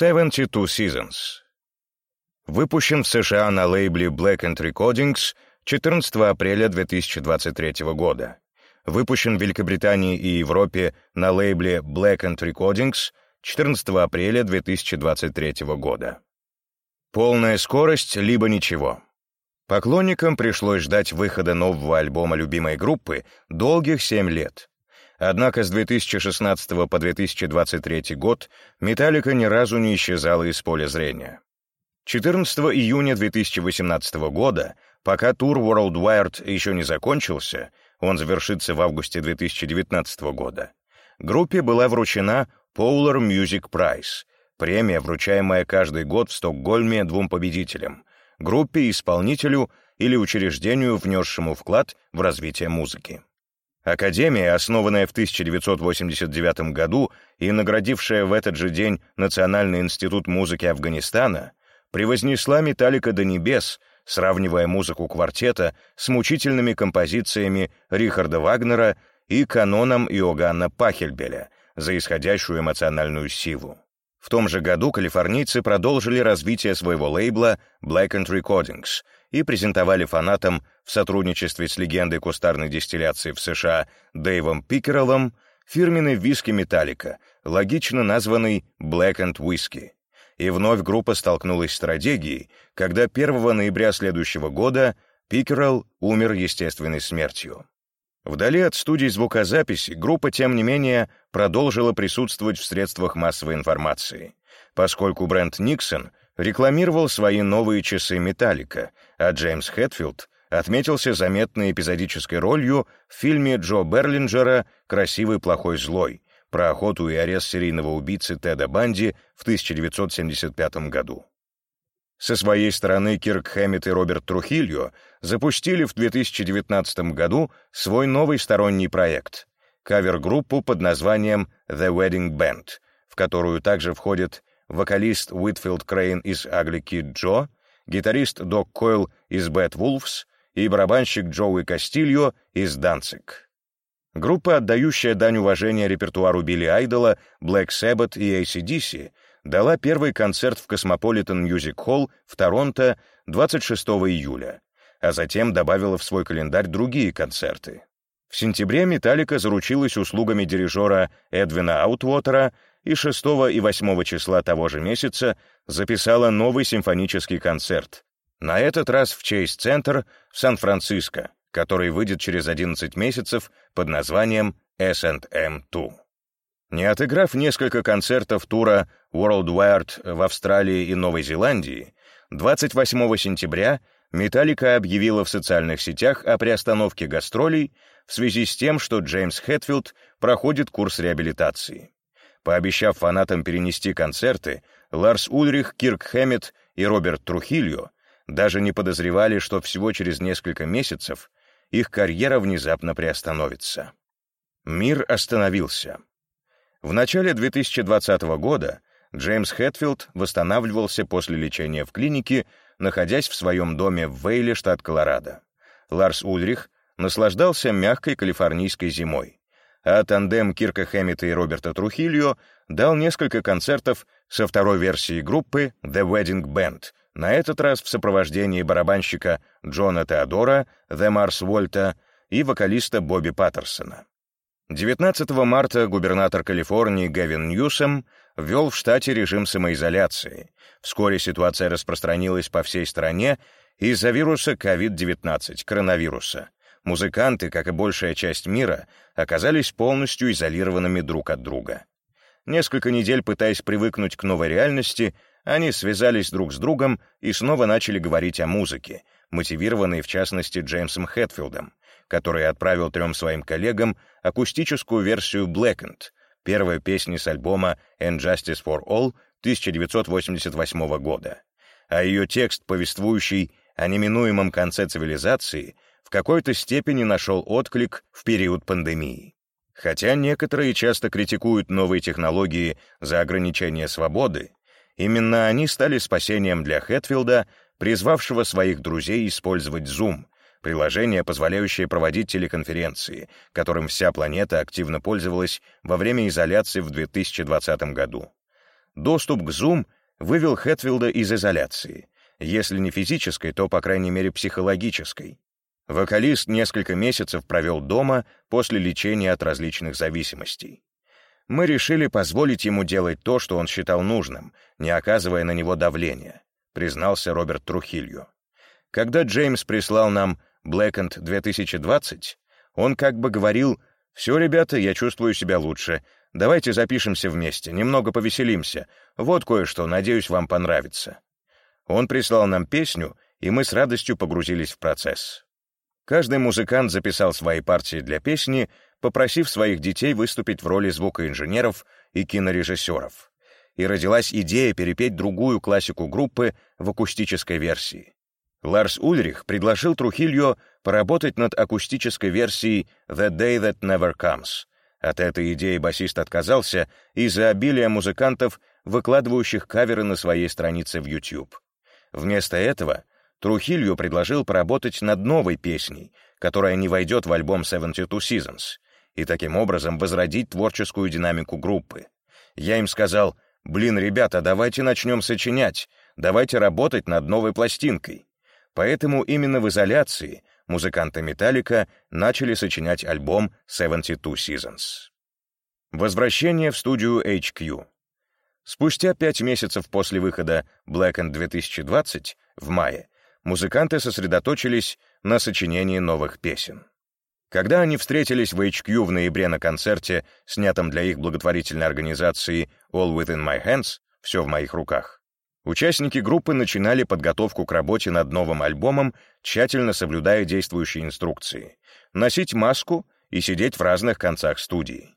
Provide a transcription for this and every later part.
72 Seasons. Выпущен в США на лейбле Black and Recordings 14 апреля 2023 года. Выпущен в Великобритании и Европе на лейбле Black and Recordings 14 апреля 2023 года. Полная скорость, либо ничего. Поклонникам пришлось ждать выхода нового альбома любимой группы долгих семь лет. Однако с 2016 по 2023 год «Металлика» ни разу не исчезала из поля зрения. 14 июня 2018 года, пока тур World Wired еще не закончился, он завершится в августе 2019 года, группе была вручена Polar Music Prize, премия, вручаемая каждый год в Стокгольме двум победителям — группе, исполнителю или учреждению, внесшему вклад в развитие музыки. Академия, основанная в 1989 году и наградившая в этот же день Национальный институт музыки Афганистана, превознесла «Металлика» до небес, сравнивая музыку квартета с мучительными композициями Рихарда Вагнера и каноном Иоганна Пахельбеля за исходящую эмоциональную силу. В том же году калифорнийцы продолжили развитие своего лейбла Black and Recordings и презентовали фанатам в сотрудничестве с легендой кустарной дистилляции в США Дэйвом Пикеролом фирменный виски «Металлика», логично названный Black and Whiskey. И вновь группа столкнулась с трагедией, когда 1 ноября следующего года Пикерол умер естественной смертью. Вдали от студий звукозаписи группа, тем не менее, продолжила присутствовать в средствах массовой информации, поскольку бренд Никсон рекламировал свои новые часы «Металлика», а Джеймс Хэтфилд отметился заметной эпизодической ролью в фильме Джо Берлинджера «Красивый, плохой, злой» про охоту и арест серийного убийцы Теда Банди в 1975 году. Со своей стороны Кирк Хэммит и Роберт Трухильо запустили в 2019 году свой новый сторонний проект — кавер-группу под названием «The Wedding Band», в которую также входят вокалист Уитфилд Крейн из Ugly Kid Joe, гитарист Док Койл из Bad Wolves и барабанщик Джоуи Кастильо из Danzig. Группа, отдающая дань уважения репертуару Билли Айдола, Black Sabbath и AC/DC, дала первый концерт в Cosmopolitan Music Hall в Торонто 26 июля, а затем добавила в свой календарь другие концерты. В сентябре «Металлика» заручилась услугами дирижера Эдвина Аутвотера и 6 и 8 числа того же месяца записала новый симфонический концерт, на этот раз в Чейз-центр в Сан-Франциско, который выйдет через 11 месяцев под названием S&M2. Не отыграв несколько концертов тура World Wired в Австралии и Новой Зеландии, 28 сентября Металлика объявила в социальных сетях о приостановке гастролей в связи с тем, что Джеймс Хэтфилд проходит курс реабилитации. Пообещав фанатам перенести концерты, Ларс Ульрих, Кирк Хэммет и Роберт Трухильо даже не подозревали, что всего через несколько месяцев их карьера внезапно приостановится. Мир остановился. В начале 2020 года Джеймс Хэтфилд восстанавливался после лечения в клинике, находясь в своем доме в Вейле, штат Колорадо. Ларс Ульрих наслаждался мягкой калифорнийской зимой, а тандем Кирка Хэммита и Роберта Трухильо дал несколько концертов со второй версией группы The Wedding Band, на этот раз в сопровождении барабанщика Джона Теодора, The Mars Вольта и вокалиста Бобби Паттерсона. 19 марта губернатор Калифорнии Гевин Ньюсом ввел в штате режим самоизоляции. Вскоре ситуация распространилась по всей стране из-за вируса COVID-19, коронавируса. Музыканты, как и большая часть мира, оказались полностью изолированными друг от друга. Несколько недель пытаясь привыкнуть к новой реальности, они связались друг с другом и снова начали говорить о музыке, мотивированной в частности Джеймсом Хэтфилдом, который отправил трем своим коллегам акустическую версию Blackened, первой песни с альбома And Justice for All 1988 года. А ее текст, повествующий о неминуемом конце цивилизации, в какой-то степени нашел отклик в период пандемии. Хотя некоторые часто критикуют новые технологии за ограничение свободы, Именно они стали спасением для Хэтфилда, призвавшего своих друзей использовать Zoom, приложение, позволяющее проводить телеконференции, которым вся планета активно пользовалась во время изоляции в 2020 году. доступ к Zoom вывел Хэтфилда из изоляции, если не физической, то, по крайней мере, психологической. Вокалист несколько месяцев провел дома после лечения от различных зависимостей. Мы решили позволить ему делать то, что он считал нужным, не оказывая на него давления, признался Роберт Трухилью. Когда Джеймс прислал нам Blackened 2020, он как бы говорил «Все, ребята, я чувствую себя лучше. Давайте запишемся вместе, немного повеселимся. Вот кое-что, надеюсь, вам понравится». Он прислал нам песню, и мы с радостью погрузились в процесс. Каждый музыкант записал свои партии для песни, попросив своих детей выступить в роли звукоинженеров и кинорежиссеров. И родилась идея перепеть другую классику группы в акустической версии. Ларс Ульрих предложил Трухильо поработать над акустической версией «The Day That Never Comes». От этой идеи басист отказался из-за обилия музыкантов, выкладывающих каверы на своей странице в YouTube. Вместо этого Трухилью предложил поработать над новой песней, которая не войдет в альбом 72 Seasons, и таким образом возродить творческую динамику группы. Я им сказал, «Блин, ребята, давайте начнем сочинять, давайте работать над новой пластинкой». Поэтому именно в изоляции музыканты «Металлика» начали сочинять альбом 72 Seasons. Возвращение в студию HQ. Спустя пять месяцев после выхода Blackened 2020 в мае музыканты сосредоточились на сочинении новых песен. Когда они встретились в HQ в ноябре на концерте, снятом для их благотворительной организации All Within My Hands, «Все в моих руках», Участники группы начинали подготовку к работе над новым альбомом, тщательно соблюдая действующие инструкции. Носить маску и сидеть в разных концах студии.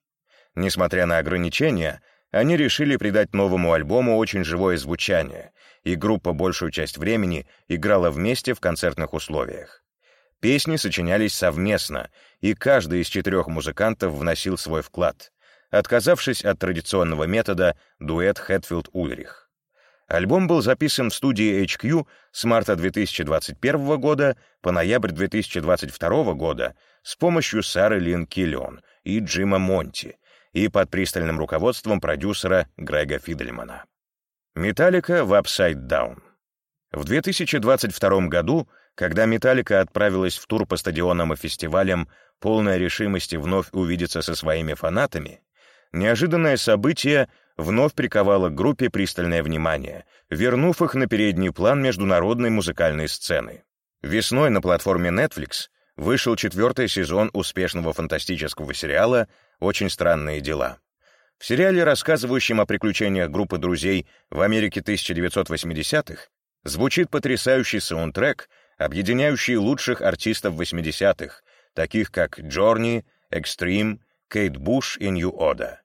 Несмотря на ограничения, они решили придать новому альбому очень живое звучание, и группа большую часть времени играла вместе в концертных условиях. Песни сочинялись совместно, и каждый из четырех музыкантов вносил свой вклад, отказавшись от традиционного метода дуэт Хэтфилд-Ульрих. Альбом был записан в студии HQ с марта 2021 года по ноябрь 2022 года с помощью Сары Лин Киллион и Джима Монти и под пристальным руководством продюсера Грега Фидельмана. Металлика в Upside Down. В 2022 году, когда Металлика отправилась в тур по стадионам и фестивалям, полная решимости вновь увидеться со своими фанатами, неожиданное событие вновь приковала к группе пристальное внимание, вернув их на передний план международной музыкальной сцены. Весной на платформе Netflix вышел четвертый сезон успешного фантастического сериала «Очень странные дела». В сериале, рассказывающем о приключениях группы друзей в Америке 1980-х, звучит потрясающий саундтрек, объединяющий лучших артистов 80-х, таких как Джорни, Экстрим, Кейт Буш и Нью Ода.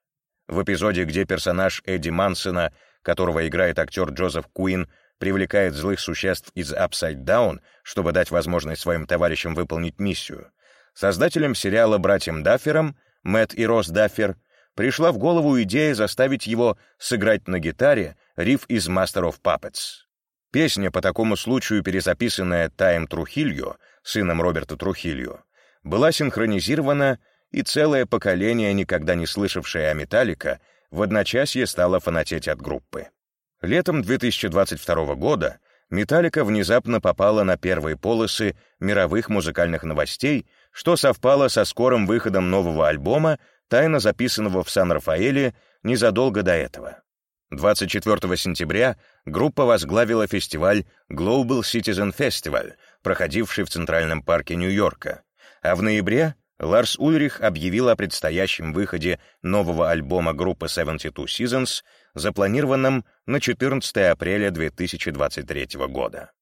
В эпизоде, где персонаж Эдди Мансона, которого играет актер Джозеф Куин, привлекает злых существ из Upside Down, чтобы дать возможность своим товарищам выполнить миссию, создателям сериала «Братьям Дафферам» Мэтт и Росс Даффер пришла в голову идея заставить его сыграть на гитаре риф из Master of Puppets. Песня, по такому случаю перезаписанная Таем Трухильо, сыном Роберта Трухильо, была синхронизирована и целое поколение, никогда не слышавшее о Металлика, в одночасье стало фанатеть от группы. Летом 2022 года Металлика внезапно попала на первые полосы мировых музыкальных новостей, что совпало со скорым выходом нового альбома, тайно записанного в Сан-Рафаэле незадолго до этого. 24 сентября группа возглавила фестиваль Global Citizen Festival, проходивший в Центральном парке Нью-Йорка, а в ноябре Ларс Ульрих объявил о предстоящем выходе нового альбома группы 72 Seasons, запланированном на 14 апреля 2023 года.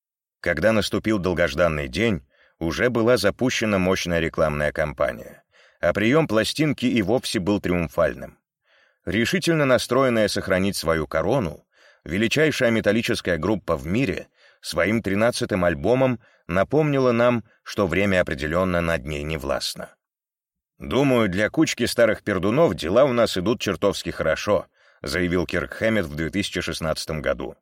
Когда наступил долгожданный день, уже была запущена мощная рекламная кампания, а прием пластинки и вовсе был триумфальным. Решительно настроенная сохранить свою корону, величайшая металлическая группа в мире своим тринадцатым альбомом напомнила нам, что время определенно над ней не властно. «Думаю, для кучки старых пердунов дела у нас идут чертовски хорошо», заявил Кирк Хэммет в 2016 году.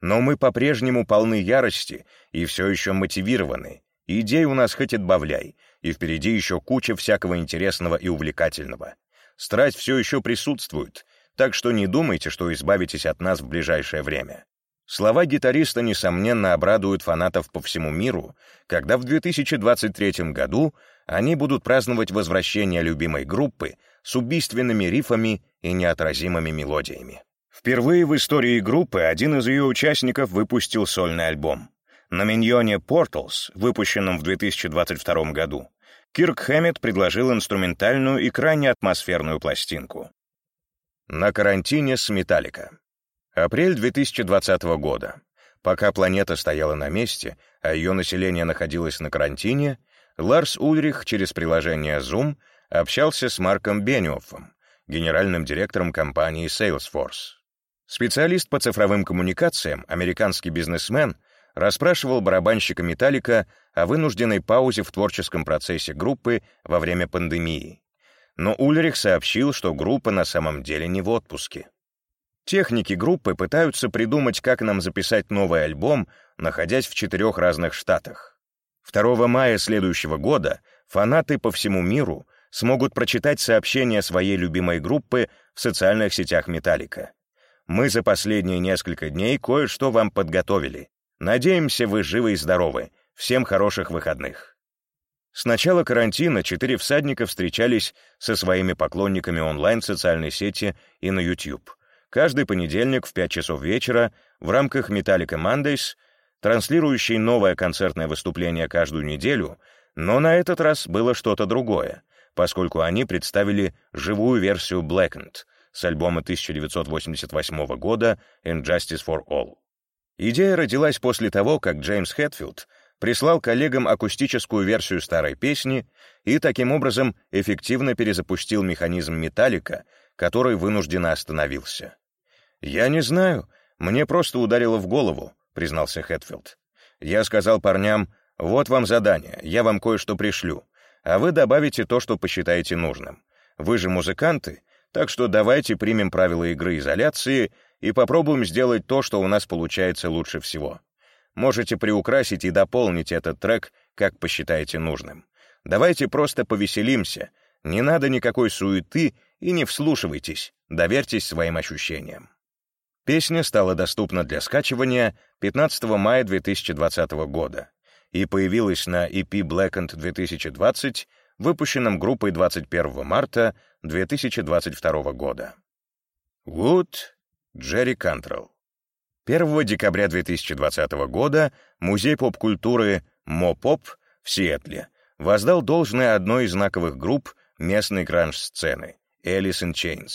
«Но мы по-прежнему полны ярости и все еще мотивированы. Идей у нас хоть отбавляй, и впереди еще куча всякого интересного и увлекательного. Страсть все еще присутствует, так что не думайте, что избавитесь от нас в ближайшее время. Слова гитариста, несомненно, обрадуют фанатов по всему миру, когда в 2023 году они будут праздновать возвращение любимой группы с убийственными рифами и неотразимыми мелодиями. Впервые в истории группы один из ее участников выпустил сольный альбом. На миньоне Portals, выпущенном в 2022 году, Кирк Хэммет предложил инструментальную и крайне атмосферную пластинку. На карантине с Металлика. Апрель 2020 года. Пока планета стояла на месте, а ее население находилось на карантине, Ларс Ульрих через приложение Zoom общался с Марком Бениоффом, генеральным директором компании Salesforce. Специалист по цифровым коммуникациям, американский бизнесмен, расспрашивал барабанщика «Металлика» о вынужденной паузе в творческом процессе группы во время пандемии. Но Ульрих сообщил, что группа на самом деле не в отпуске. Техники группы пытаются придумать, как нам записать новый альбом, находясь в четырех разных штатах. 2 мая следующего года фанаты по всему миру смогут прочитать сообщения своей любимой группы в социальных сетях «Металлика». Мы за последние несколько дней кое-что вам подготовили. Надеемся, вы живы и здоровы. Всем хороших выходных. С начала карантина четыре всадника встречались со своими поклонниками онлайн в социальной сети и на YouTube — каждый понедельник в 5 часов вечера в рамках Metallica Mondays, транслирующий новое концертное выступление каждую неделю, но на этот раз было что-то другое, поскольку они представили живую версию Blackened с альбома 1988 года Injustice for All. Идея родилась после того, как Джеймс Хэтфилд прислал коллегам акустическую версию старой песни и таким образом эффективно перезапустил механизм Металлика, который вынужденно остановился. «Я не знаю. Мне просто ударило в голову», — признался Хэтфилд. «Я сказал парням, вот вам задание, я вам кое-что пришлю, а вы добавите то, что посчитаете нужным. Вы же музыканты, так что давайте примем правила игры изоляции и попробуем сделать то, что у нас получается лучше всего. Можете приукрасить и дополнить этот трек, как посчитаете нужным. Давайте просто повеселимся, не надо никакой суеты и не вслушивайтесь, доверьтесь своим ощущениям. Песня стала доступна для скачивания 15 мая 2020 года и появилась на EP Blackened 2020, выпущенном группой 21 марта 2022 года. Wood Джерри Кантрелл 1 декабря 2020 года Музей поп-культуры Мо-Поп в Сиэтле воздал должное одной из знаковых групп местной гранж-сцены — in Chains.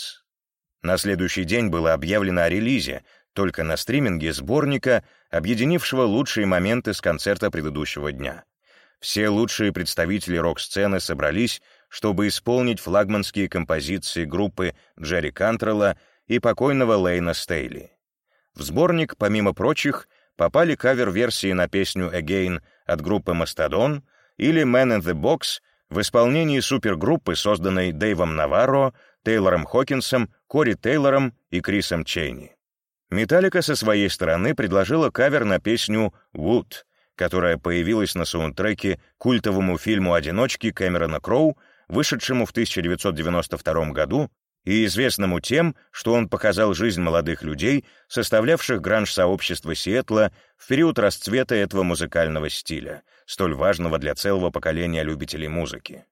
На следующий день было объявлено о релизе, только на стриминге сборника, объединившего лучшие моменты с концерта предыдущего дня. Все лучшие представители рок-сцены собрались, чтобы исполнить флагманские композиции группы Джерри Кантрелла и покойного Лейна Стейли. В сборник, помимо прочих, попали кавер-версии на песню «Again» от группы Mastodon или «Man in the Box» в исполнении супергруппы, созданной Дэйвом Наварро, Тейлором Хокинсом, Кори Тейлором и Крисом Чейни. Металлика со своей стороны предложила кавер на песню «Wood», которая появилась на саундтреке культовому фильму «Одиночки» Кэмерона Кроу, вышедшему в 1992 году и известному тем, что он показал жизнь молодых людей, составлявших гранж-сообщество Сиэтла в период расцвета этого музыкального стиля, столь важного для целого поколения любителей музыки.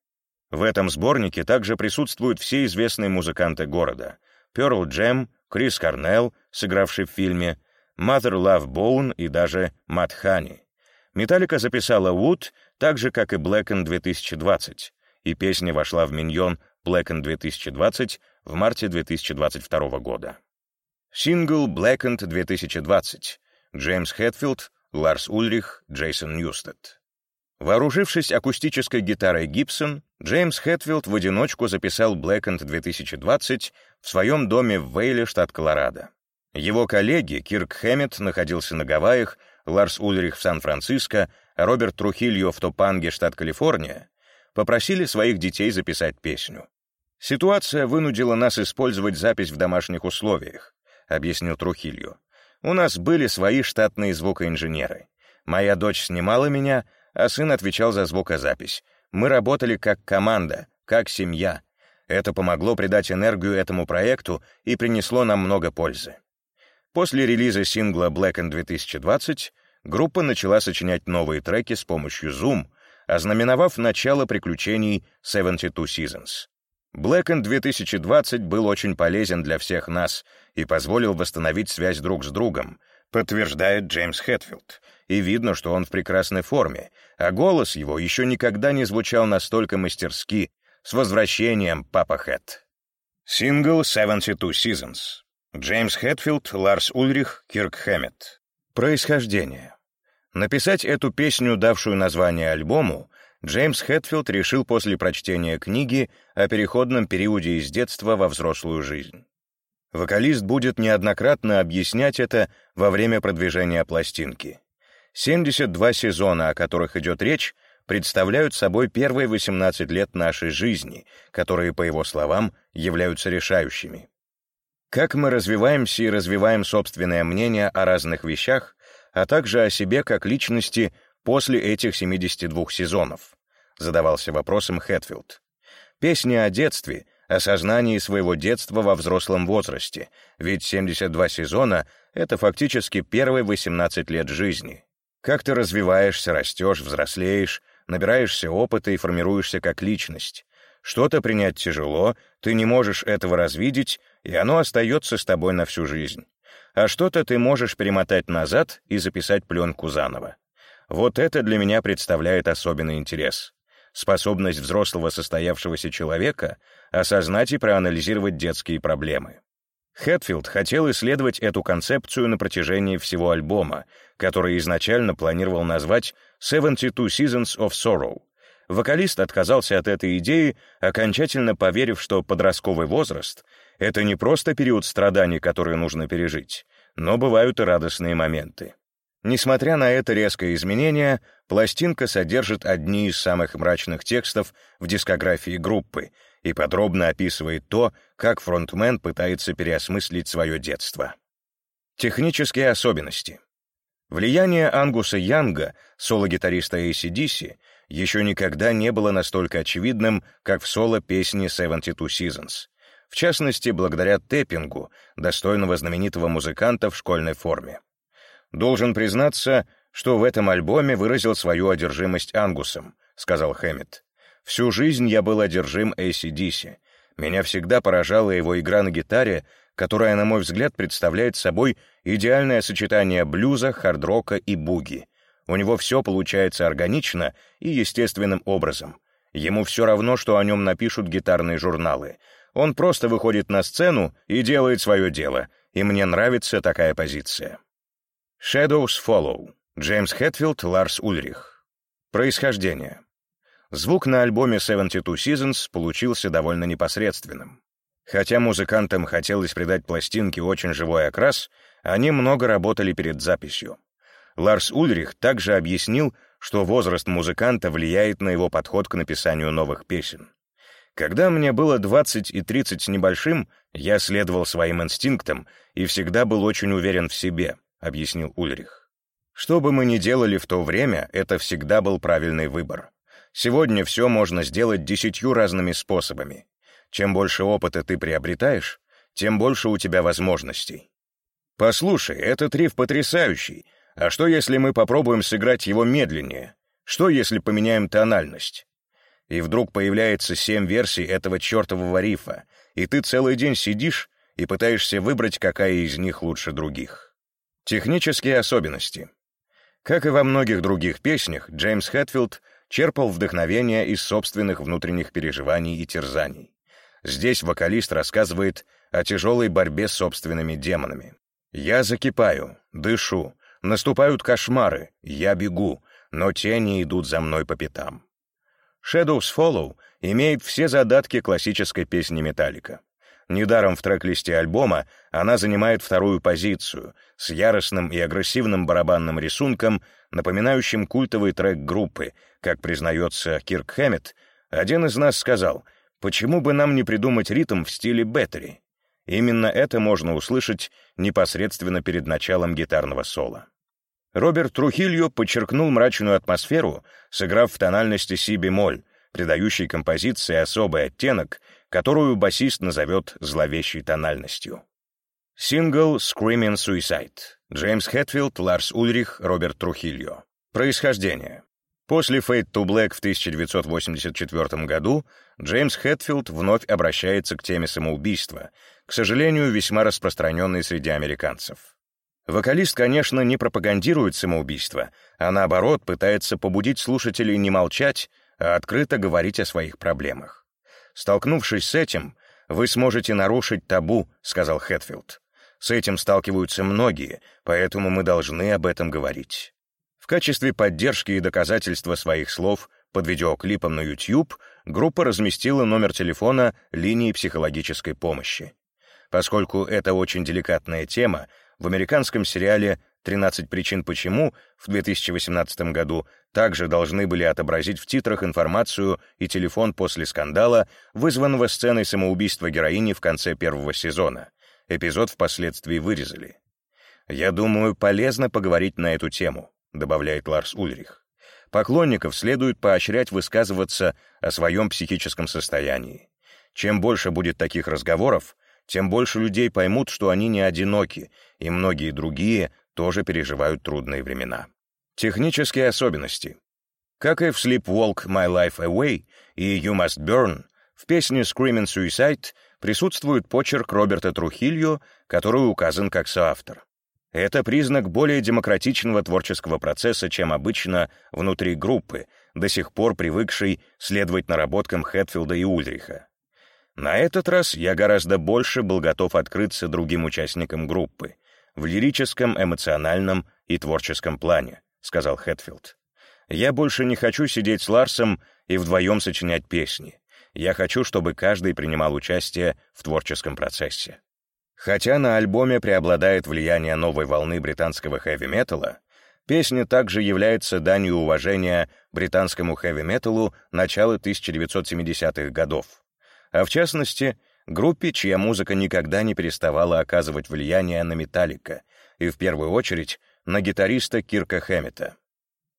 В этом сборнике также присутствуют все известные музыканты города — Pearl Jam, Крис Корнелл, сыгравший в фильме, Mother Love Bone и даже Mudhoney. Metallica записала Would так же, как и Blackened 2020, и песня вошла в миньон Blackened 2020 в марте 2022 года. Сингл Blackened 2020. Джеймс Хэтфилд, Ларс Ульрих, Джейсон Ньюстед. Вооружившись акустической гитарой Гибсон, Джеймс Хэтфилд в одиночку записал Blackened 2020 в своем доме в Вейле, штат Колорадо. Его коллеги Кирк Хэммет находился на Гавайях, Ларс Ульрих в Сан-Франциско, а Роберт Трухильо в Топанге, штат Калифорния, попросили своих детей записать песню. «Ситуация вынудила нас использовать запись в домашних условиях», — объяснил Трухильо. «У нас были свои штатные звукоинженеры. Моя дочь снимала меня, а сын отвечал за звукозапись. Мы работали как команда, как семья. Это помогло придать энергию этому проекту и принесло нам много пользы. После релиза сингла Black in 2020 группа начала сочинять новые треки с помощью Zoom, ознаменовав начало приключений 72 Seasons. Black 2020 был очень полезен для всех нас и позволил восстановить связь друг с другом, подтверждает Джеймс Хэтфилд, и видно, что он в прекрасной форме, а голос его еще никогда не звучал настолько мастерски, с возвращением, Папа Хэт. Сингл 72 Seasons. Джеймс Хэтфилд, Ларс Ульрих, Кирк Хэммет. Происхождение. Написать эту песню, давшую название альбому, Джеймс Хэтфилд решил после прочтения книги о переходном периоде из детства во взрослую жизнь. Вокалист будет неоднократно объяснять это во время продвижения пластинки. 72 сезона, о которых идет речь, представляют собой первые 18 лет нашей жизни, которые, по его словам, являются решающими. Как мы развиваемся и развиваем собственное мнение о разных вещах, а также о себе как личности после этих 72 сезонов? Задавался вопросом Хэтфилд. Песня о детстве, о сознании своего детства во взрослом возрасте, ведь 72 сезона — это фактически первые 18 лет жизни. Как ты развиваешься, растешь, взрослеешь, набираешься опыта и формируешься как личность. Что-то принять тяжело, ты не можешь этого развидеть, и оно остается с тобой на всю жизнь. А что-то ты можешь перемотать назад и записать пленку заново. Вот это для меня представляет особенный интерес. Способность взрослого состоявшегося человека осознать и проанализировать детские проблемы. Хэтфилд хотел исследовать эту концепцию на протяжении всего альбома, который изначально планировал назвать «72 Seasons of Sorrow». Вокалист отказался от этой идеи, окончательно поверив, что подростковый возраст — это не просто период страданий, которые нужно пережить, но бывают и радостные моменты. Несмотря на это резкое изменение, пластинка содержит одни из самых мрачных текстов в дискографии группы — и подробно описывает то, как фронтмен пытается переосмыслить свое детство. Технические особенности. Влияние Ангуса Янга, соло-гитариста ACDC, еще никогда не было настолько очевидным, как в соло песни 72 Seasons, в частности, благодаря тэппингу, достойного знаменитого музыканта в школьной форме. «Должен признаться, что в этом альбоме выразил свою одержимость Ангусом», — сказал Хэммит. Всю жизнь я был одержим ACDC. Меня всегда поражала его игра на гитаре, которая, на мой взгляд, представляет собой идеальное сочетание блюза, хард-рока и буги. У него все получается органично и естественным образом. Ему все равно, что о нем напишут гитарные журналы. Он просто выходит на сцену и делает свое дело, и мне нравится такая позиция. Shadows Follow. Джеймс Хэтфилд, Ларс Ульрих. Происхождение. Звук на альбоме 72 Seasons получился довольно непосредственным. Хотя музыкантам хотелось придать пластинке очень живой окрас, они много работали перед записью. Ларс Ульрих также объяснил, что возраст музыканта влияет на его подход к написанию новых песен. Когда мне было 20 и 30 с небольшим, я следовал своим инстинктам и всегда был очень уверен в себе, объяснил Ульрих. Что бы мы ни делали в то время, это всегда был правильный выбор. Сегодня все можно сделать десятью разными способами. Чем больше опыта ты приобретаешь, тем больше у тебя возможностей. Послушай, этот риф потрясающий. А что, если мы попробуем сыграть его медленнее? Что, если поменяем тональность? И вдруг появляется семь версий этого чертового рифа, и ты целый день сидишь и пытаешься выбрать, какая из них лучше других. Технические особенности. Как и во многих других песнях, Джеймс Хэтфилд черпал вдохновение из собственных внутренних переживаний и терзаний. Здесь вокалист рассказывает о тяжелой борьбе с собственными демонами. «Я закипаю, дышу, наступают кошмары, я бегу, но тени идут за мной по пятам». «Shadows Follow» имеет все задатки классической песни «Металлика». Недаром в трек-листе альбома она занимает вторую позицию с яростным и агрессивным барабанным рисунком, напоминающим культовый трек группы. Как признается Кирк Хэммет, один из нас сказал, почему бы нам не придумать ритм в стиле Беттери? Именно это можно услышать непосредственно перед началом гитарного соло. Роберт Трухильо подчеркнул мрачную атмосферу, сыграв в тональности си бемоль, придающей композиции особый оттенок, которую басист назовет зловещей тональностью. Сингл «Screaming Suicide». Джеймс Хэтфилд, Ларс Ульрих, Роберт Трухильо. Происхождение. После «Fade to Black» в 1984 году Джеймс Хэтфилд вновь обращается к теме самоубийства, к сожалению, весьма распространенной среди американцев. Вокалист, конечно, не пропагандирует самоубийство, а наоборот пытается побудить слушателей не молчать, а открыто говорить о своих проблемах. Столкнувшись с этим, вы сможете нарушить табу, сказал Хэтфилд. С этим сталкиваются многие, поэтому мы должны об этом говорить. В качестве поддержки и доказательства своих слов под видеоклипом на YouTube группа разместила номер телефона линии психологической помощи. Поскольку это очень деликатная тема, в американском сериале «13 причин почему» в 2018 году также должны были отобразить в титрах информацию и телефон после скандала, вызванного сценой самоубийства героини в конце первого сезона. Эпизод впоследствии вырезали. «Я думаю, полезно поговорить на эту тему», — добавляет Ларс Ульрих. Поклонников следует поощрять высказываться о своем психическом состоянии. Чем больше будет таких разговоров, тем больше людей поймут, что они не одиноки, и многие другие тоже переживают трудные времена. Технические особенности. Как и в Sleepwalk My Life Away и You Must Burn, в песне Screaming Suicide присутствует почерк Роберта Трухильо, который указан как соавтор. Это признак более демократичного творческого процесса, чем обычно внутри группы, до сих пор привыкшей следовать наработкам Хэтфилда и Ульриха. На этот раз я гораздо больше был готов открыться другим участникам группы в лирическом, эмоциональном и творческом плане, сказал Хэтфилд. Я больше не хочу сидеть с Ларсом и вдвоем сочинять песни. Я хочу, чтобы каждый принимал участие в творческом процессе. Хотя на альбоме преобладает влияние новой волны британского хэви-металла, песня также является данью уважения британскому хэви-металлу начала 1970-х годов, а в частности, группе, чья музыка никогда не переставала оказывать влияние на Металлика, и в первую очередь на гитариста Кирка Хэммета.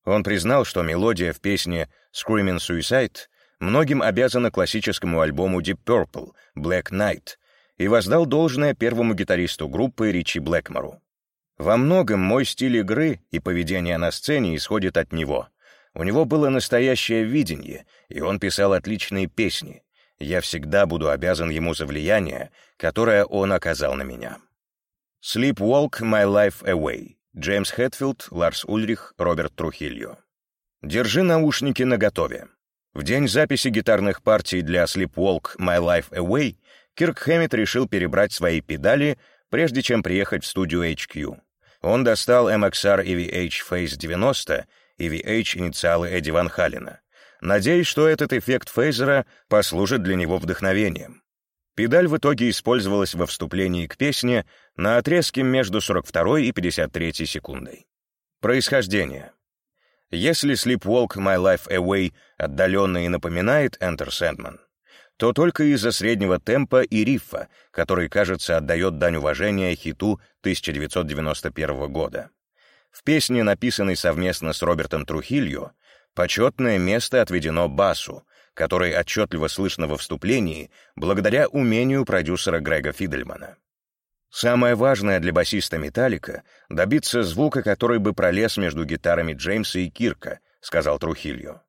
Он признал, что мелодия в песне «Screaming Suicide» многим обязана классическому альбому Deep Purple «Black Knight» и воздал должное первому гитаристу группы Ричи Блэкмору. Во многом мой стиль игры и поведение на сцене исходит от него. У него было настоящее видение, и он писал отличные песни. Я всегда буду обязан ему за влияние, которое он оказал на меня. Sleepwalk My Life Away. Джеймс Хэтфилд, Ларс Ульрих, Роберт Трухильо. Держи наушники наготове. В день записи гитарных партий для Sleepwalk My Life Away Кирк Хэммит решил перебрать свои педали, прежде чем приехать в студию HQ. Он достал MXR EVH Phase 90, EVH инициалы Эдди Ван Халлена. Надеясь, что этот эффект фейзера послужит для него вдохновением. Педаль в итоге использовалась во вступлении к песне на отрезке между 42 и 53 секундой. Происхождение. Если Sleepwalk My Life Away отдаленно и напоминает Enter Sandman, то только из-за среднего темпа и рифа, который, кажется, отдает дань уважения хиту 1991 года. В песне, написанной совместно с Робертом Трухильо, почетное место отведено басу, который отчетливо слышно во вступлении благодаря умению продюсера Грега Фидельмана. Самое важное для басиста «Металлика» — добиться звука, который бы пролез между гитарами Джеймса и Кирка, — сказал Трухильо.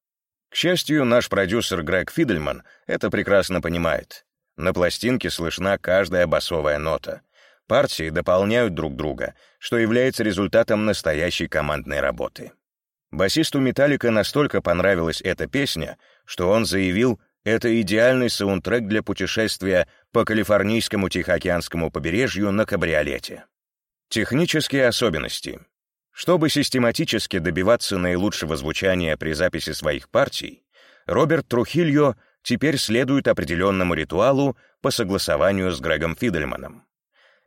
К счастью, наш продюсер Грег Фидельман это прекрасно понимает. На пластинке слышна каждая басовая нота. Партии дополняют друг друга, что является результатом настоящей командной работы. Басисту «Металлика» настолько понравилась эта песня, что он заявил, это идеальный саундтрек для путешествия по калифорнийскому Тихоокеанскому побережью на кабриолете. Технические особенности. Чтобы систематически добиваться наилучшего звучания при записи своих партий, Роберт Трухильо теперь следует определенному ритуалу по согласованию с Грегом Фидельманом.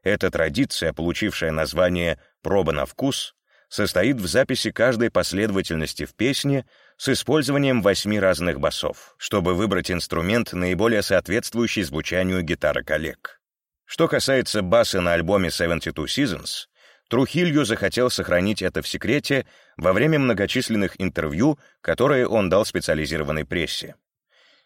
Эта традиция, получившая название «проба на вкус», состоит в записи каждой последовательности в песне с использованием восьми разных басов, чтобы выбрать инструмент, наиболее соответствующий звучанию гитары коллег. Что касается баса на альбоме 72 Seasons, Трухилью захотел сохранить это в секрете во время многочисленных интервью, которые он дал специализированной прессе.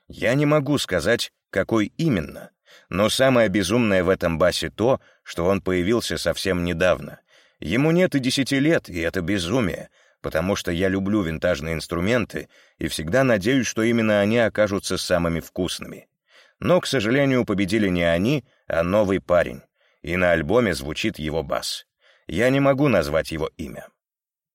Я не могу сказать, какой именно, но самое безумное в этом басе то, что он появился совсем недавно. Ему нет и десяти лет, и это безумие, потому что я люблю винтажные инструменты и всегда надеюсь, что именно они окажутся самыми вкусными. Но, к сожалению, победили не они, а новый парень, и на альбоме звучит его бас. Я не могу назвать его имя.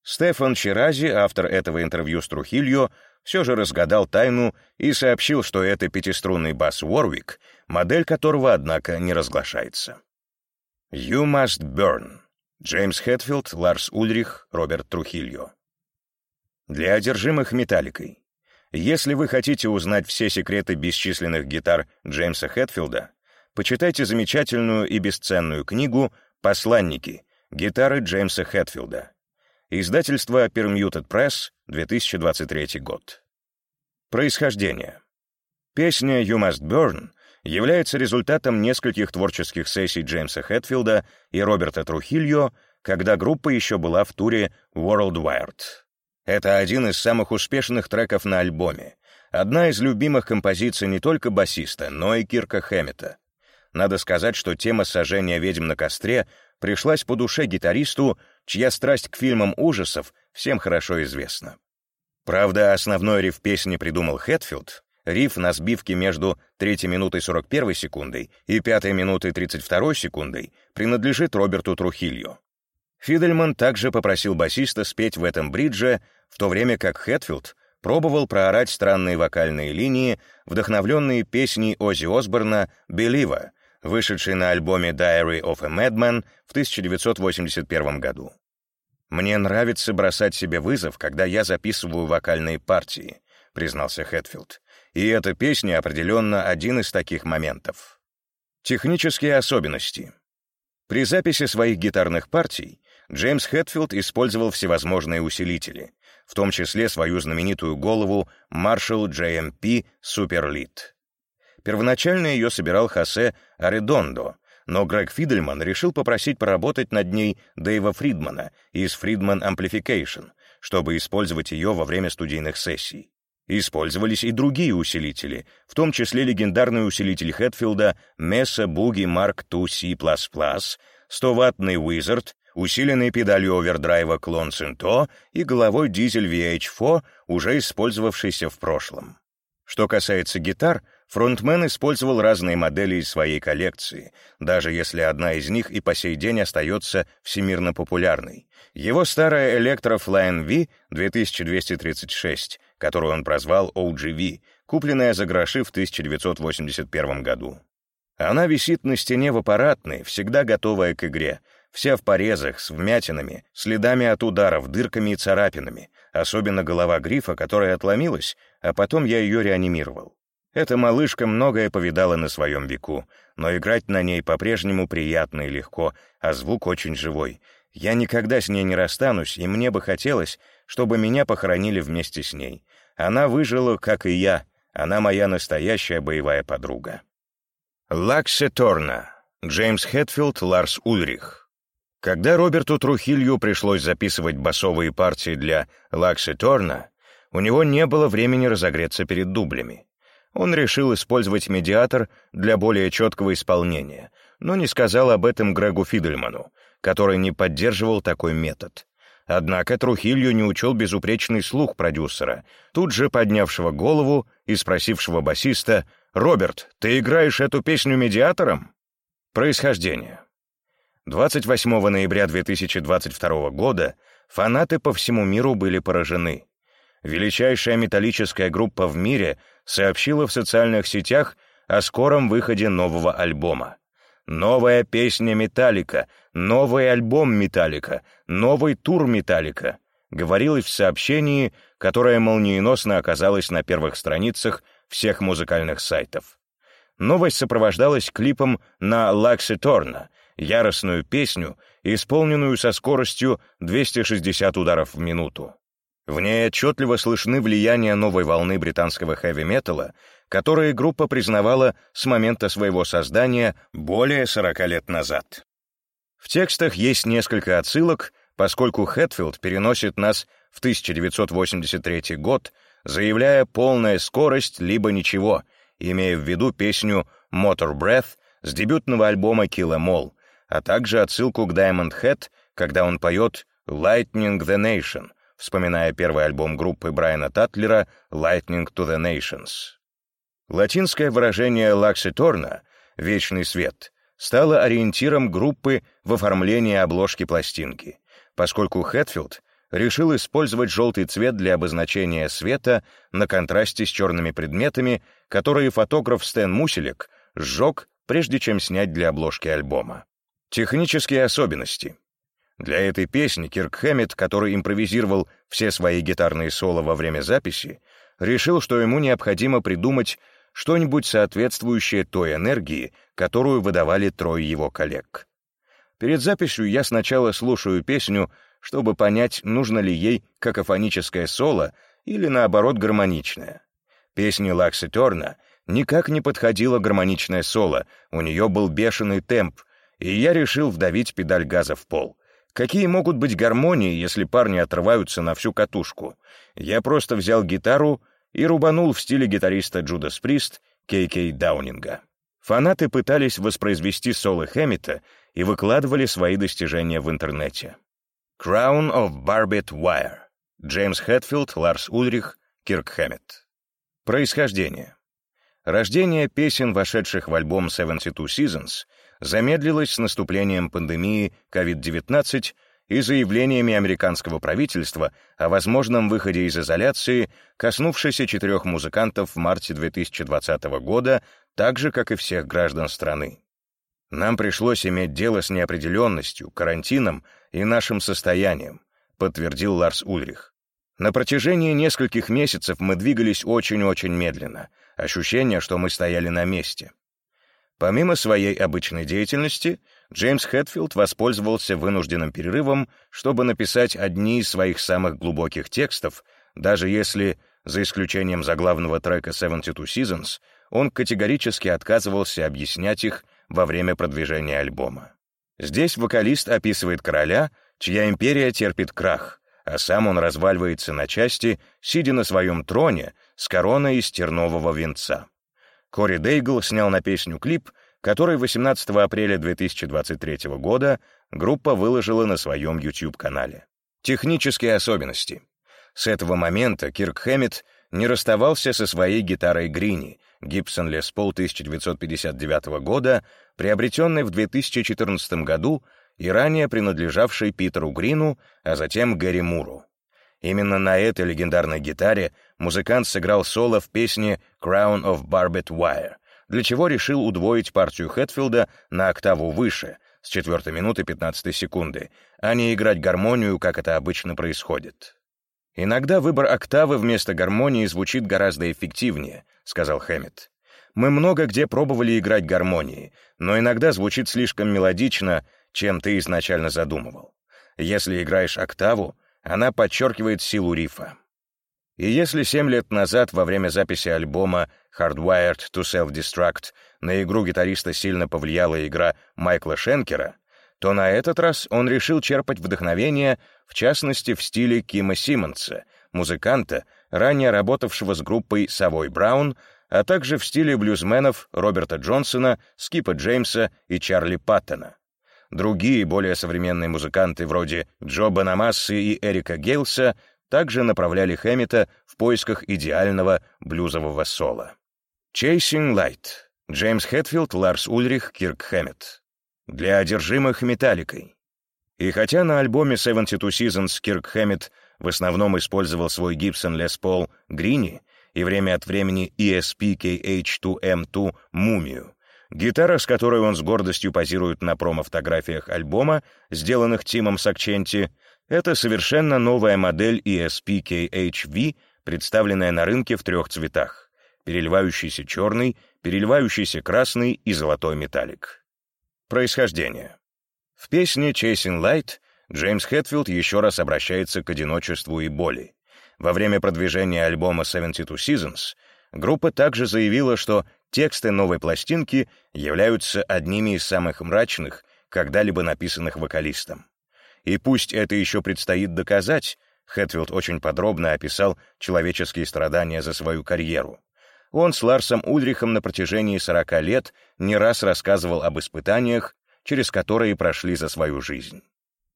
Стефан Чирази, автор этого интервью с Трухильо, все же разгадал тайну и сообщил, что это пятиструнный бас Warwick, модель которого, однако, не разглашается. «You Must Burn» Джеймс Хэтфилд, Ларс Ульрих, Роберт Трухильо. Для одержимых металликой. Если вы хотите узнать все секреты бесчисленных гитар Джеймса Хэтфилда, почитайте замечательную и бесценную книгу «Посланники. Гитары Джеймса Хэтфилда». Издательство Permuted Press, 2023 год. Происхождение. Песня «You Must Burn» является результатом нескольких творческих сессий Джеймса Хэтфилда и Роберта Трухильо, когда группа еще была в туре World Wired. Это один из самых успешных треков на альбоме, одна из любимых композиций не только басиста, но и Кирка Хэммета. Надо сказать, что тема сожжения ведьм на костре пришлась по душе гитаристу, чья страсть к фильмам ужасов всем хорошо известна. Правда, основной риф песни придумал Хэтфилд, риф на сбивке между 3 минутой 41 секундой и 5 минутой 32 секундой принадлежит Роберту Трухилью. Фидельман также попросил басиста спеть в этом бридже, в то время как Хэтфилд пробовал проорать странные вокальные линии, вдохновленные песней Оззи Осборна «Белива», вышедший на альбоме Diary of a Madman в 1981 году. «Мне нравится бросать себе вызов, когда я записываю вокальные партии», — признался Хэтфилд. «И эта песня определенно один из таких моментов». Технические особенности. При записи своих гитарных партий Джеймс Хэтфилд использовал всевозможные усилители, в том числе свою знаменитую голову Marshall JMP Superlit. Первоначально ее собирал Хосе Аредондо, но Грег Фидельман решил попросить поработать над ней Дэйва Фридмана из Friedman Amplification, чтобы использовать ее во время студийных сессий. Использовались и другие усилители, в том числе легендарный усилитель Хэтфилда Mesa Boogie Mark II C++, 100-ваттный Wizard, усиленный педалью овердрайва клон Синто и головой дизель VH4, уже использовавшийся в прошлом. Что касается гитар, Фронтмен использовал разные модели из своей коллекции, даже если одна из них и по сей день остается всемирно популярной. Его старая Electro Flying V 2236, которую он прозвал OGV, купленная за гроши в 1981 году. Она висит на стене в аппаратной, всегда готовая к игре, вся в порезах, с вмятинами, следами от ударов, дырками и царапинами, особенно голова грифа, которая отломилась, а потом я ее реанимировал. Эта малышка многое повидала на своем веку, но играть на ней по-прежнему приятно и легко, а звук очень живой. Я никогда с ней не расстанусь, и мне бы хотелось, чтобы меня похоронили вместе с ней. Она выжила, как и я. Она моя настоящая боевая подруга. Lux Æterna. Джеймс Хэтфилд, Ларс Ульрих. Когда Роберту Трухилью пришлось записывать басовые партии для Lux Æterna, у него не было времени разогреться перед дублями. Он решил использовать медиатор для более четкого исполнения, но не сказал об этом Грегу Фидельману, который не поддерживал такой метод. Однако Трухилью не учел безупречный слух продюсера, тут же поднявшего голову и спросившего басиста «Роберт, ты играешь эту песню медиатором?» Происхождение. 28 ноября 2022 года фанаты по всему миру были поражены. Величайшая металлическая группа в мире сообщила в социальных сетях о скором выходе нового альбома. Новая песня «Металлика», новый альбом «Металлика», новый тур «Металлика», говорилось в сообщении, которое молниеносно оказалось на первых страницах всех музыкальных сайтов. Новость сопровождалась клипом на «Лакси Торна», яростную песню, исполненную со скоростью 260 ударов в минуту. В ней отчетливо слышны влияния новой волны британского хэви-металла, которые группа признавала с момента своего создания более 40 лет назад. В текстах есть несколько отсылок, поскольку Хэтфилд переносит нас в 1983 год, заявляя «полная скорость, либо ничего», имея в виду песню «Motor Breath» с дебютного альбома Kill Em а также отсылку к Diamond Head, когда он поет «Lightning the Nation», вспоминая первый альбом группы Брайана Татлера «Lightning to the Nations». Латинское выражение «Лакситорна» — «вечный свет» стало ориентиром группы в оформлении обложки пластинки, поскольку Хэтфилд решил использовать желтый цвет для обозначения света на контрасте с черными предметами, которые фотограф Стэн Муселек сжег, прежде чем снять для обложки альбома. Технические особенности. Для этой песни Кирк Хэммит, который импровизировал все свои гитарные соло во время записи, решил, что ему необходимо придумать что-нибудь соответствующее той энергии, которую выдавали трое его коллег. Перед записью я сначала слушаю песню, чтобы понять, нужно ли ей какофоническое соло или, наоборот, гармоничное. Песне Лакси Терна никак не подходило гармоничное соло, у нее был бешеный темп, и я решил вдавить педаль газа в пол. Какие могут быть гармонии, если парни отрываются на всю катушку? Я просто взял гитару и рубанул в стиле гитариста Джудас Прист Кей Кей Даунинга. Фанаты пытались воспроизвести соло Хэммита и выкладывали свои достижения в интернете. Crown of Barbed Wire. Джеймс Хэтфилд, Ларс Ульрих, Кирк Хэммит. Происхождение. Рождение песен, вошедших в альбом 72 Seasons, замедлилось с наступлением пандемии COVID-19 и заявлениями американского правительства о возможном выходе из изоляции, коснувшейся четырех музыкантов в марте 2020 года, так же, как и всех граждан страны. Нам пришлось иметь дело с неопределенностью, карантином и нашим состоянием, подтвердил Ларс Ульрих. На протяжении нескольких месяцев мы двигались очень-очень медленно, ощущение, что мы стояли на месте. Помимо своей обычной деятельности, Джеймс Хэтфилд воспользовался вынужденным перерывом, чтобы написать одни из своих самых глубоких текстов, даже если, за исключением заглавного трека 72 Seasons, он категорически отказывался объяснять их во время продвижения альбома. Здесь вокалист описывает короля, чья империя терпит крах, а сам он разваливается на части, сидя на своем троне с короной из тернового венца. Кори Дейгл снял на песню клип, который 18 апреля 2023 года группа выложила на своем YouTube-канале. Технические особенности. С этого момента Кирк Хэммит не расставался со своей гитарой Грини, Gibson Les Paul 1959 года, приобретенной в 2014 году и ранее принадлежавшей Питеру Грину, а затем Гэри Муру. Именно на этой легендарной гитаре музыкант сыграл соло в песне «Crown of Barbed Wire», для чего решил удвоить партию Хэтфилда на октаву выше, с 4 минуты 15 секунды, а не играть гармонию, как это обычно происходит. «Иногда выбор октавы вместо гармонии звучит гораздо эффективнее», — сказал Хэммит. «Мы много где пробовали играть гармонии, но иногда звучит слишком мелодично, чем ты изначально задумывал. Если играешь октаву, она подчеркивает силу рифа. И если семь лет назад, во время записи альбома «Hardwired to Self-Destruct» на игру гитариста сильно повлияла игра Майкла Шенкера, то на этот раз он решил черпать вдохновение, в частности, в стиле Кима Симмонса, музыканта, ранее работавшего с группой «Совой Браун», а также в стиле блюзменов Роберта Джонсона, Скипа Джеймса и Чарли Паттона. Другие, более современные музыканты вроде Джо Банамассы и Эрика Гейлса также направляли Хэммита в поисках идеального блюзового соло. Chasing Light. Джеймс Хэтфилд, Ларс Ульрих, Кирк Хэммит. Для одержимых металликой. И хотя на альбоме 72 Seasons Кирк Хэммит в основном использовал свой Gibson Les Paul Грини и время от времени ESP KH2M2 Мумию, Гитара, с которой он с гордостью позирует на промо-фотографиях альбома, сделанных Тимом Сакченти, это совершенно новая модель ESP-KHV, представленная на рынке в трех цветах — переливающийся черный, переливающийся красный и золотой металлик. Происхождение. В песне «Chasing Light» Джеймс Хэтфилд еще раз обращается к одиночеству и боли. Во время продвижения альбома 72 Seasons группа также заявила, что Тексты новой пластинки являются одними из самых мрачных, когда-либо написанных вокалистом. И пусть это еще предстоит доказать, Хэтфилд очень подробно описал человеческие страдания за свою карьеру. Он с Ларсом Ульрихом на протяжении 40 лет не раз рассказывал об испытаниях, через которые прошли за свою жизнь.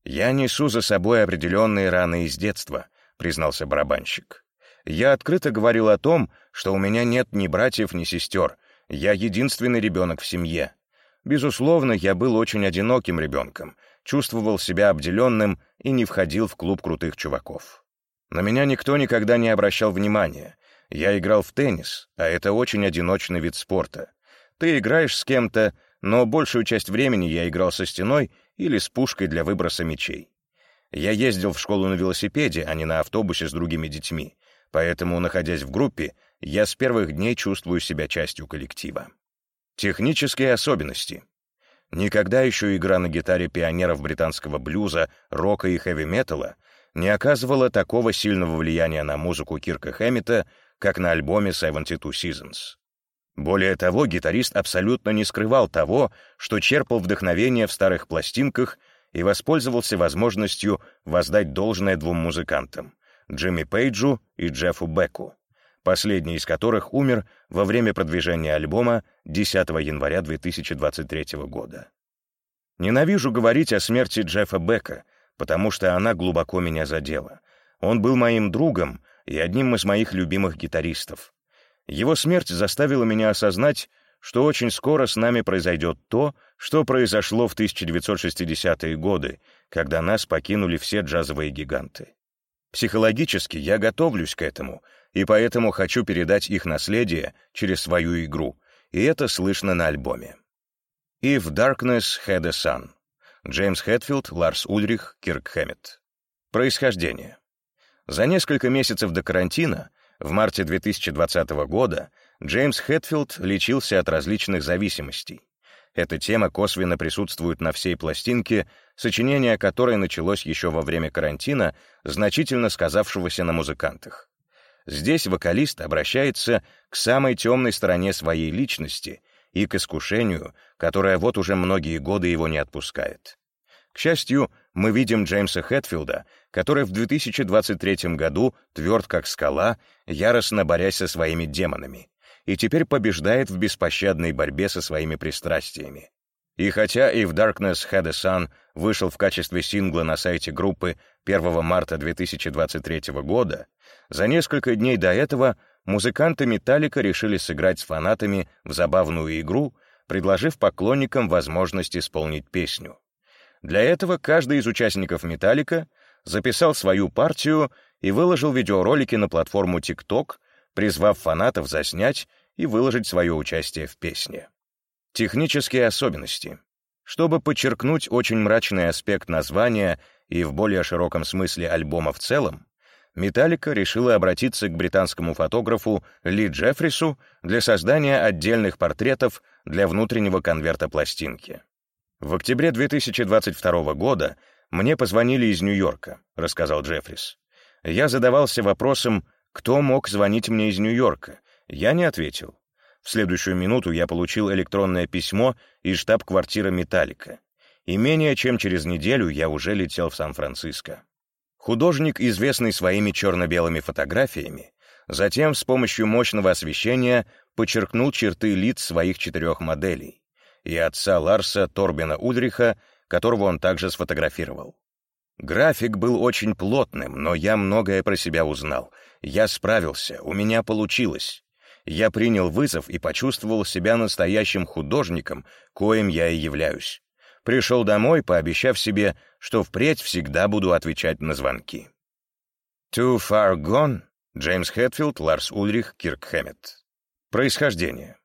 «Я несу за собой определенные раны из детства», — признался барабанщик. «Я открыто говорил о том, что у меня нет ни братьев, ни сестер. Я единственный ребенок в семье. Безусловно, я был очень одиноким ребенком, чувствовал себя обделенным и не входил в клуб крутых чуваков. На меня никто никогда не обращал внимания. Я играл в теннис, а это очень одиночный вид спорта. Ты играешь с кем-то, но большую часть времени я играл со стеной или с пушкой для выброса мячей. Я ездил в школу на велосипеде, а не на автобусе с другими детьми, поэтому, находясь в группе, я с первых дней чувствую себя частью коллектива. Технические особенности. Никогда еще игра на гитаре пионеров британского блюза, рока и хэви-металла не оказывала такого сильного влияния на музыку Кирка Хэммита, как на альбоме «Seventy Two Seasons». Более того, гитарист абсолютно не скрывал того, что черпал вдохновение в старых пластинках и воспользовался возможностью воздать должное двум музыкантам — Джимми Пейджу и Джеффу Беку, последний из которых умер во время продвижения альбома 10 января 2023 года. Ненавижу говорить о смерти Джеффа Бека, потому что она глубоко меня задела. Он был моим другом и одним из моих любимых гитаристов. Его смерть заставила меня осознать, что очень скоро с нами произойдет то, что произошло в 1960-е годы, когда нас покинули все джазовые гиганты. Психологически я готовлюсь к этому, и поэтому хочу передать их наследие через свою игру, и это слышно на альбоме. If Darkness Had a Sun. Джеймс Хэтфилд, Ларс Ульрих, Кирк Хэммет. Происхождение. За несколько месяцев до карантина, в марте 2020 года, Джеймс Хэтфилд лечился от различных зависимостей. Эта тема косвенно присутствует на всей пластинке, сочинение которой началось еще во время карантина, значительно сказавшегося на музыкантах. Здесь вокалист обращается к самой темной стороне своей личности и к искушению, которое вот уже многие годы его не отпускает. К счастью, мы видим Джеймса Хэтфилда, который в 2023 году тверд как скала, яростно борясь со своими демонами и теперь побеждает в беспощадной борьбе со своими пристрастиями. И хотя «If Darkness Had a Sun» вышел в качестве сингла на сайте группы 1 марта 2023 года, за несколько дней до этого музыканты «Металлика» решили сыграть с фанатами в забавную игру, предложив поклонникам возможность исполнить песню. Для этого каждый из участников «Металлика» записал свою партию и выложил видеоролики на платформу TikTok, призвав фанатов заснять и выложить свое участие в песне. Технические особенности. Чтобы подчеркнуть очень мрачный аспект названия и в более широком смысле альбома в целом, Металлика решила обратиться к британскому фотографу Ли Джеффрису для создания отдельных портретов для внутреннего конверта пластинки. В октябре 2022 года мне позвонили из Нью-Йорка, рассказал Джеффрис. Я задавался вопросом, кто мог звонить мне из Нью-Йорка? Я не ответил. В следующую минуту я получил электронное письмо из штаб-квартиры «Металлика». И менее чем через неделю я уже летел в Сан-Франциско. Художник, известный своими черно-белыми фотографиями, затем с помощью мощного освещения подчеркнул черты лиц своих четырех моделей и отца Ларса Торбина Ульриха, которого он также сфотографировал. График был очень плотным, но я многое про себя узнал — я справился, у меня получилось. Я принял вызов и почувствовал себя настоящим художником, коим я и являюсь. Пришел домой, пообещав себе, что впредь всегда буду отвечать на звонки. Too Far Gone, Джеймс Хэтфилд, Ларс Ульрих, Кирк Хэммет. Происхождение.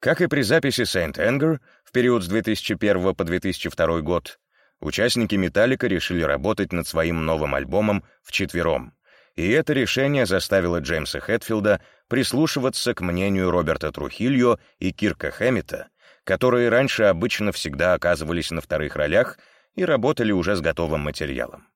Как и при записи Saint Anger в период с 2001 по 2002 год, участники «Металлика» решили работать над своим новым альбомом вчетвером и это решение заставило Джеймса Хэтфилда прислушиваться к мнению Роберта Трухильо и Кирка Хэммита, которые раньше обычно всегда оказывались на вторых ролях и работали уже с готовым материалом.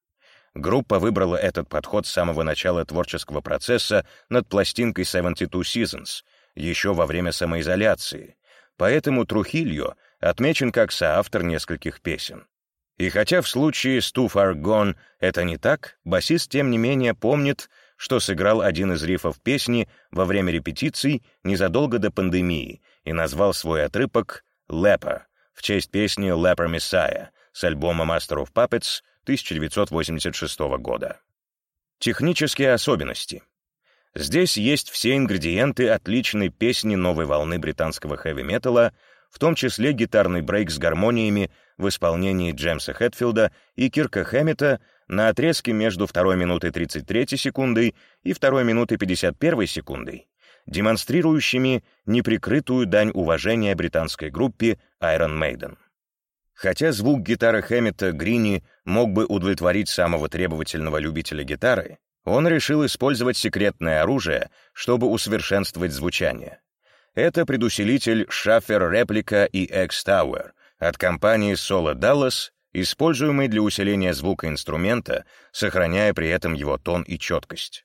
Группа выбрала этот подход с самого начала творческого процесса над пластинкой «Seventy Two Seasons», еще во время самоизоляции, поэтому Трухильо отмечен как соавтор нескольких песен. И хотя в случае с Too Far Gone это не так, басист, тем не менее, помнит, что сыграл один из рифов песни во время репетиций незадолго до пандемии и назвал свой отрывок «Leper» в честь песни «Leper Messiah» с альбома Master of Puppets 1986 года. Технические особенности. Здесь есть все ингредиенты отличной песни новой волны британского хэви-металла, в том числе гитарный брейк с гармониями в исполнении Джеймса Хэтфилда и Кирка Хэммета на отрезке между 2 минутой 33 секундой и 2 минутой 51 секундой, демонстрирующими неприкрытую дань уважения британской группе Iron Maiden. Хотя звук гитары Хэммета Грини мог бы удовлетворить самого требовательного любителя гитары, он решил использовать секретное оружие, чтобы усовершенствовать звучание. Это предусилитель Schaffer Replica и X-Tower от компании Solo Dallas, используемый для усиления звука инструмента, сохраняя при этом его тон и четкость.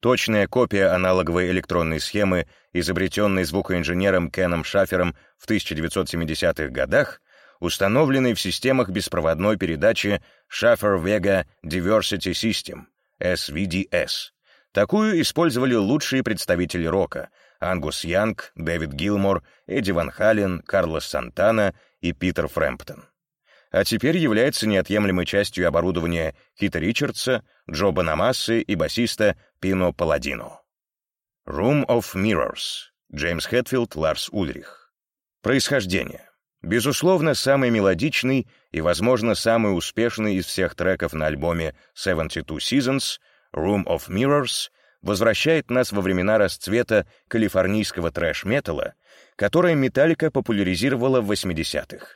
Точная копия аналоговой электронной схемы, изобретенной звукоинженером Кеном Шафером в 1970-х годах, установленной в системах беспроводной передачи Schaffer Vega Diversity System, SVDS. Такую использовали лучшие представители рока — Ангус Янг, Дэвид Гилмор, Эдди Ван Хален, Карлос Сантана и Питер Фрэмптон. А теперь является неотъемлемой частью оборудования Кита Ричардса, Джо Банамассы и басиста Пино Паладино. Room of Mirrors. Джеймс Хэтфилд, Ларс Ульрих. Происхождение. Безусловно, самый мелодичный и, возможно, самый успешный из всех треков на альбоме 72 Seasons, Room of Mirrors, возвращает нас во времена расцвета калифорнийского трэш-металла, которое Металлика популяризировала в 80-х.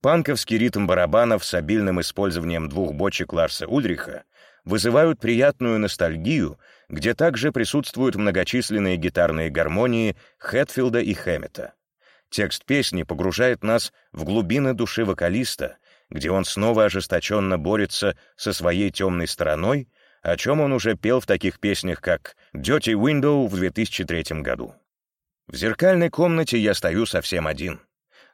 Панковский ритм барабанов с обильным использованием двух бочек Ларса Ульриха вызывают приятную ностальгию, где также присутствуют многочисленные гитарные гармонии Хэтфилда и Хэммета. Текст песни погружает нас в глубины души вокалиста, где он снова ожесточенно борется со своей темной стороной, о чем он уже пел в таких песнях, как «Dirty Window» в 2003 году. В зеркальной комнате я стою совсем один.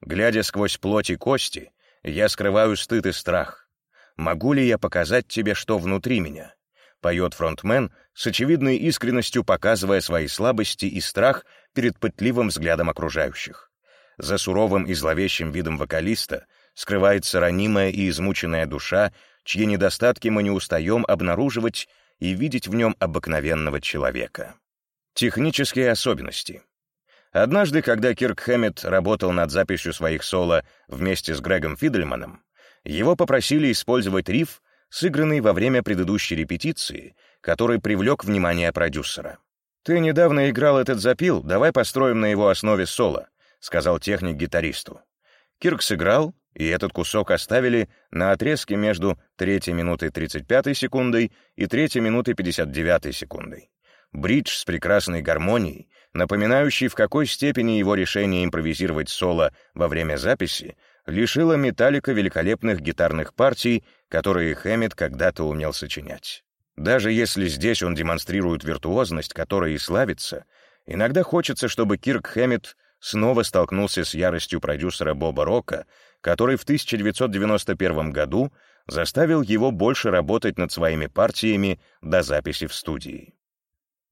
Глядя сквозь плоть и кости, я скрываю стыд и страх. Могу ли я показать тебе, что внутри меня? Поет фронтмен, с очевидной искренностью показывая свои слабости и страх перед пытливым взглядом окружающих. За суровым и зловещим видом вокалиста скрывается ранимая и измученная душа, чьи недостатки мы не устаем обнаруживать и видеть в нем обыкновенного человека. Технические особенности. Однажды, когда Кирк Хэммет работал над записью своих соло вместе с Грегом Фидельманом, его попросили использовать риф, сыгранный во время предыдущей репетиции, который привлек внимание продюсера. «Ты недавно играл этот запил, давай построим на его основе соло», — сказал техник гитаристу. Кирк сыграл, и этот кусок оставили на отрезке между 3 минутой 35 секундой и 3 минутой 59 секундой. Бридж с прекрасной гармонией, напоминающий, в какой степени его решение импровизировать соло во время записи, лишило Металлика великолепных гитарных партий, которые Хэммет когда-то умел сочинять. Даже если здесь он демонстрирует виртуозность, которая и славится, иногда хочется, чтобы Кирк Хэммет снова столкнулся с яростью продюсера Боба Рока, который в 1991 году заставил его больше работать над своими партиями до записи в студии.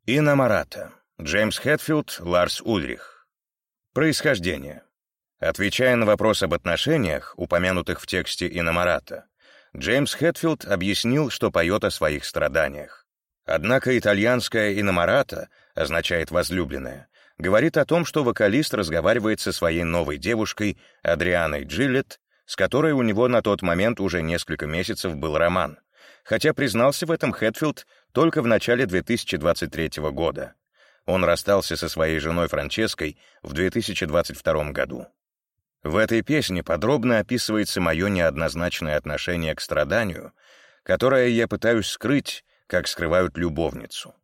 Иномарата. Джеймс Хэтфилд, Ларс Ульрих. Происхождение. Отвечая на вопрос об отношениях, упомянутых в тексте Иномарата, Джеймс Хэтфилд объяснил, что поет о своих страданиях. Однако итальянская «иномарата» означает «возлюбленная», говорит о том, что вокалист разговаривает со своей новой девушкой Адрианой Джилет, с которой у него на тот момент уже несколько месяцев был роман, хотя признался в этом Хэтфилд только в начале 2023 года. Он расстался со своей женой Франческой в 2022 году. В этой песне подробно описывается мое неоднозначное отношение к страданию, которое я пытаюсь скрыть, как скрывают любовницу.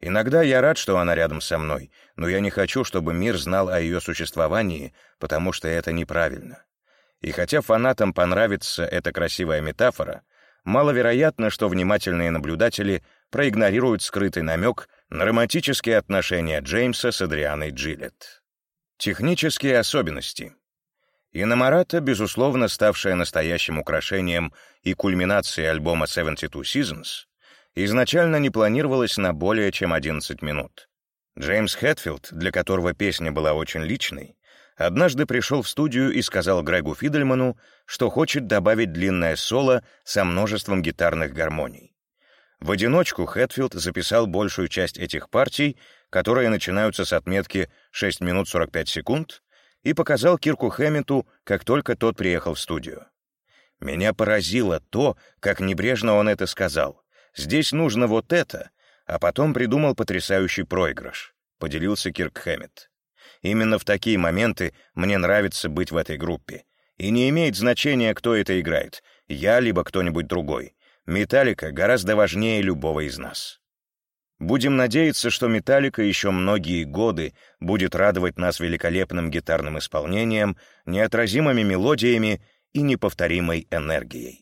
Иногда я рад, что она рядом со мной, но я не хочу, чтобы мир знал о ее существовании, потому что это неправильно. И хотя фанатам понравится эта красивая метафора, маловероятно, что внимательные наблюдатели проигнорируют скрытый намек на романтические отношения Джеймса с Адрианой Джилет. Технические особенности. Иномарата, безусловно ставшая настоящим украшением и кульминацией альбома 72 Seasons, изначально не планировалась на более чем 11 минут. Джеймс Хэтфилд, для которого песня была очень личной, однажды пришел в студию и сказал Грегу Фидельману, что хочет добавить длинное соло со множеством гитарных гармоний. В одиночку Хэтфилд записал большую часть этих партий, которые начинаются с отметки 6 минут 45 секунд, и показал Кирку Хэммиту, как только тот приехал в студию. Меня поразило то, как небрежно он это сказал. «Здесь нужно вот это», а потом придумал потрясающий проигрыш, поделился Кирк Хэммит. Именно в такие моменты мне нравится быть в этой группе. И не имеет значения, кто это играет, я либо кто-нибудь другой. Металлика гораздо важнее любого из нас. Будем надеяться, что Металлика еще многие годы будет радовать нас великолепным гитарным исполнением, неотразимыми мелодиями и неповторимой энергией.